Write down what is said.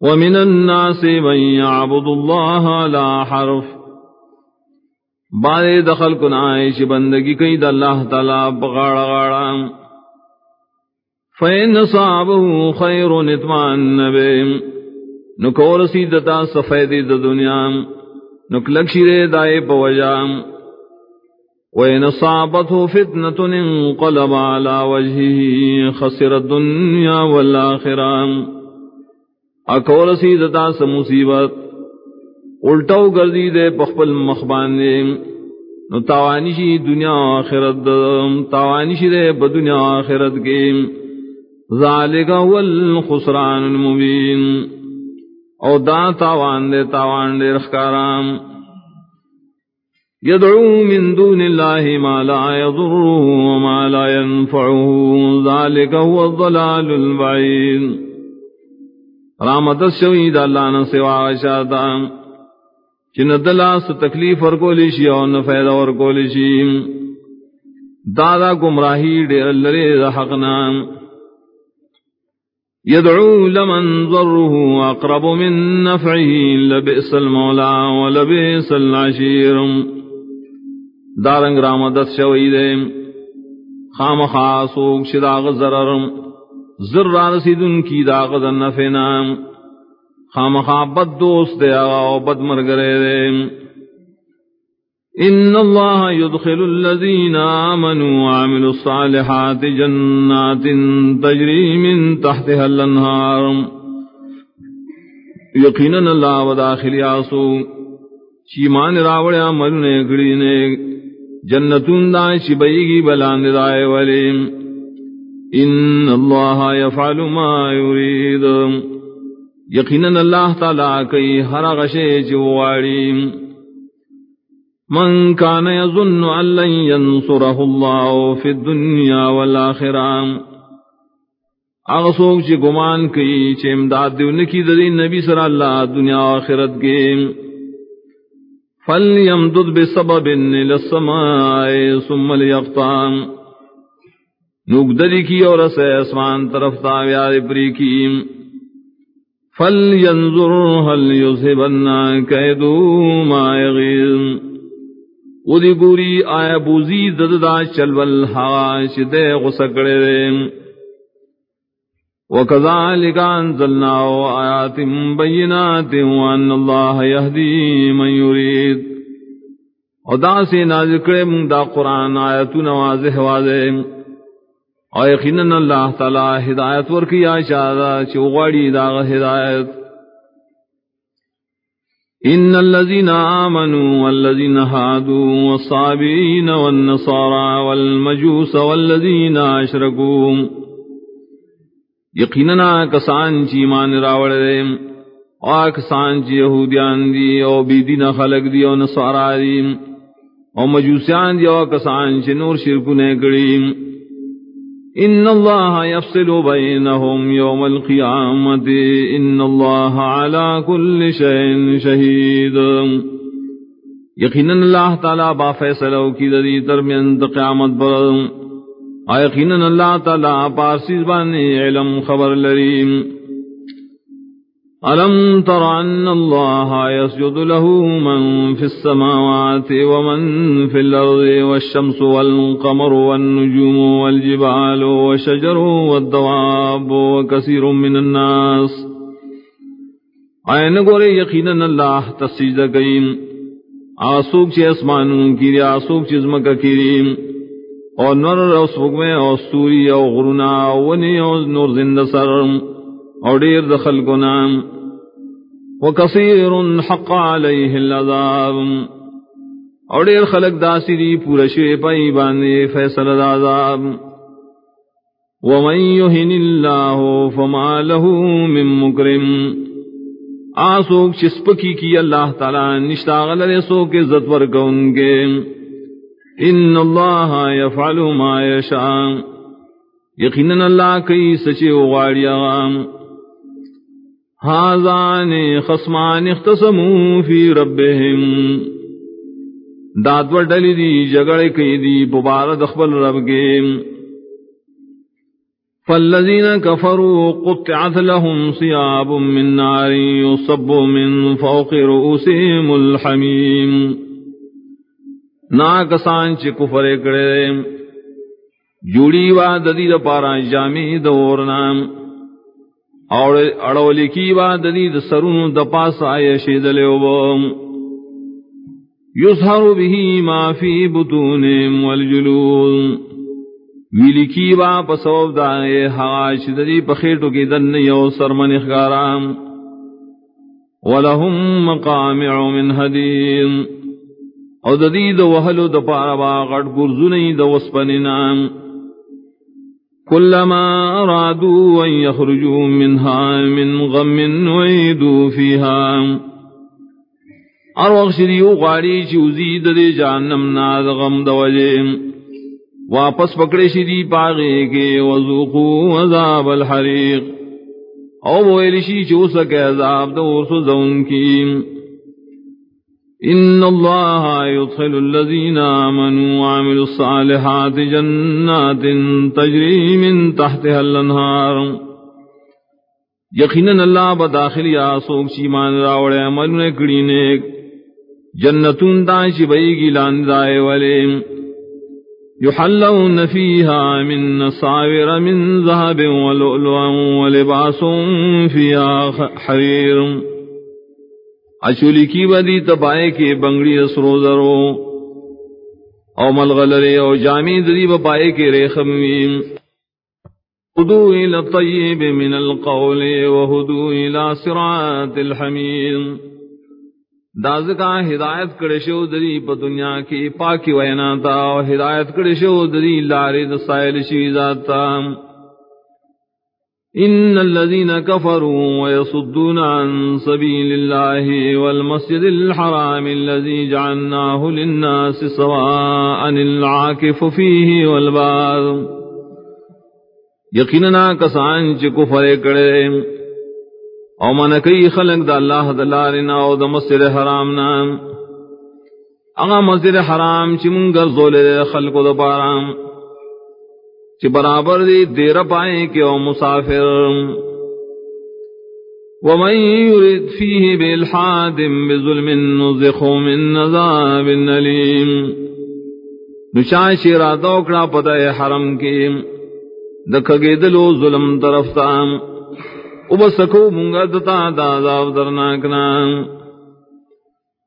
ومن الناس من يعبد الله على حرف. بارے دخل کن آئیش بندگی کئی دا اللہ تعالی بغاڑا غاڑا. فین صابه خیر نتمان نبیم نکور سیدتا سفیدی دا دنیا. نکلک شیرے دائے پوجام وین صابته فتنة انقلب على وجهه خسر الدنيا والآخرام اکول سیدتا سمصیبت الٹو گردی دے پخپل مخبان دے نو تاوانشی دنیا آخرت تاوانشی دے بدنیا آخرت کے۔ ذالک والخسران المبین۔ او دا تاوان دے تاوان دے رخکارام يدعو من دون الله ما لا يضره وما لا ينفعه ذلك هو الضلال البعيد رامت الشوید اللہ نسوا شادام چن دلا س تکلیف اور کولی شی او نہ فائدہ اور کولی شی۔ دادا گمراہی ڈیر لرے حق نام يدعو لمن ضره اقرب من نفعه لبئس المولى ولبئس العشير دارنگ رامدت شوی دے۔ خام خاصوک شداغ ضررم ذرہ رسیدن کی داغ نفع نام خامخا بد دوست دے آغا و بد مرگرے دے. ان اللہ يدخل الذين آمنوا وعملوا الصالحات جنات تجری من تحتها الانہار. یقینا اللہ و داخل آسو چیمان راوڑے عمل نے گڑی نے جنتون دا شبئیگی بلاند دائے ولیم ان اللہ یفعل ما یرید. یقیناً اللہ تعالیٰ کئی ہر غشے جواری من کان یظن ان لن ينصره الله في الدنيا والاخره اغسوک چی گمان کئی چی امداد دیو نکی دی نبی صلی اللہ دنیا و آخرت کے. فَلْيَمْدُدْ بِسَبَبٍ إِلَى السَّمَاءِ ثُمَّ لِيَقْطَعَ نُقْدَدِ کی اور اسے اسمان طرف تاویار پری کی فلينظر هل يذهبن كيدو ما يغيظ۔ ودی گوری آیا بوزی دددا چلول ہوا شدے غسکڑے دے۔ وكذلك أنزلنا آيات بينات وأن الله يهدي من يريد۔ ودا سے نازل کرے من دا قرآن آیتون واضح واضح اور یقیناً اللہ تعالی ہدایت ور کی آشارہ چوغڑی داغ ہدایت۔ ان الذين امنوا والذين هادوا والصابين والنصارى والمجوس والذين اشركوا یقینا کسان چی مان راوڑ دے، اور کسان چی یہودیان دی او بی دین خلق دی او نصارا دی او مجوسیان دی او کسان چی نور شرکو نے گڑیم ان الله يفصل بينهم يوم القيامة ان الله على كل شيء شهيد۔ یقینا اللہ تعالی با فیصلو کی ذی درمیان قیامت پر۔ یقینا اللہ تعالی پارسیز بانے علم خبر لریم۔ ألم تر أن الله يسجد له من في السماوات ومن في الأرض والشمس والقمر والنجوم والجبال والشجر والدواب وكثير من الناس آئین گورے یقینا اللہ تسجد گئیم۔ آسوک چی اسمانوں کی آسوک چی زمکہ کی اور نور رسوک میں اور سوری اور غرنا ونی اور نور زندہ سرم اور دیر دخل کو نام، وکثیر حق علیہ العذاب۔ اور دیر خلق داسری پورا شوی پائی باندے فیصل العذاب ومن یہن اللہ فما له من مکرم۔ آسوک چسپکی کی اللہ تعالی نشتاغل رسو کے زدور کون کے ان اللہ یفعل ما یشاء۔ یقینا اللہ کئی سچے اغاڑی اغام ہاضان خسمان اختصموا فی ربهم. داد ڈلی دی جگڑ کی دی ببار دخبل رب کے فالذين كفروا قطعت لهم صياب من نار يصب من فوق رؤوسهم الحميم نا کسان چ کفر کرے. جوڑی وا ددی پارا جامی دور نام اور اڑولی کی وا ددی سرون دپاس آئے شیدلے وبم يظهر به ما في بطونهم والجلود. ویلی کی با پسوب دائے حاش دری پخیٹو کی دن یو سرمن اخگارام ولهم مقامع من حدیم او ددی ددید وحلو دپارا با غٹ گرزنی دوسپننا كلما أرادوا أن يخرجوا منها من غم وعيدوا فيها. أروغ شريو غاري چوزي ددي جانم ناد غم دوجيم واپس پکڑے شری پاگے کے وزوقو عذاب الحریق. او ویلشی چو سکے عذاب دور سزون کی. ان اللہ يدخل الذين آمنوا وعملوا الصالحات جنات تجری من تحتها الانہار یقینا اللہ بداخل یا سوک چیمان راوڑے عمل نے کڑی نیک. جنتون دانچ بئی گی لاندائے ولیم يحلون فيها من صاور من ذهب ولؤلؤا ولباس فيها حرير اچولی کی بدی تبائے کے بنگڑی اسرو زرو او ملغلرے او جامی دری بپائے کے ریخمیم ہدو الى الطیب من القول وہدو الى صراط الحمیم۔ داز کا ہدایت کڑے شو دری پا دنیا کی پاکی وینا تا و ہدایت کڑے شو دری لاری دسائل شیزات تا ان الذين كفروا ويصدون عن سبيل الله والمسجد الحرام الذي جعلناه للناس سواء العاكف فيه والباد یقیننا کسان چ کفر کڑے او من کئی خلق دا اللہ دلارنا او دا مسجد حرام نام اغا مسجد حرام چی منگر زولے خلق دا پارام چی برابر دی دیر پائیں کہ او مسافر۔ ومن يرد فيه بالحاد بظلم نزخ من نذاب نلیم نشان شیرہ دوکڑا پتہ حرم کی۔ دکھگے دلو ظلم طرف تام اب سکو منگا دتا دادا درناک نام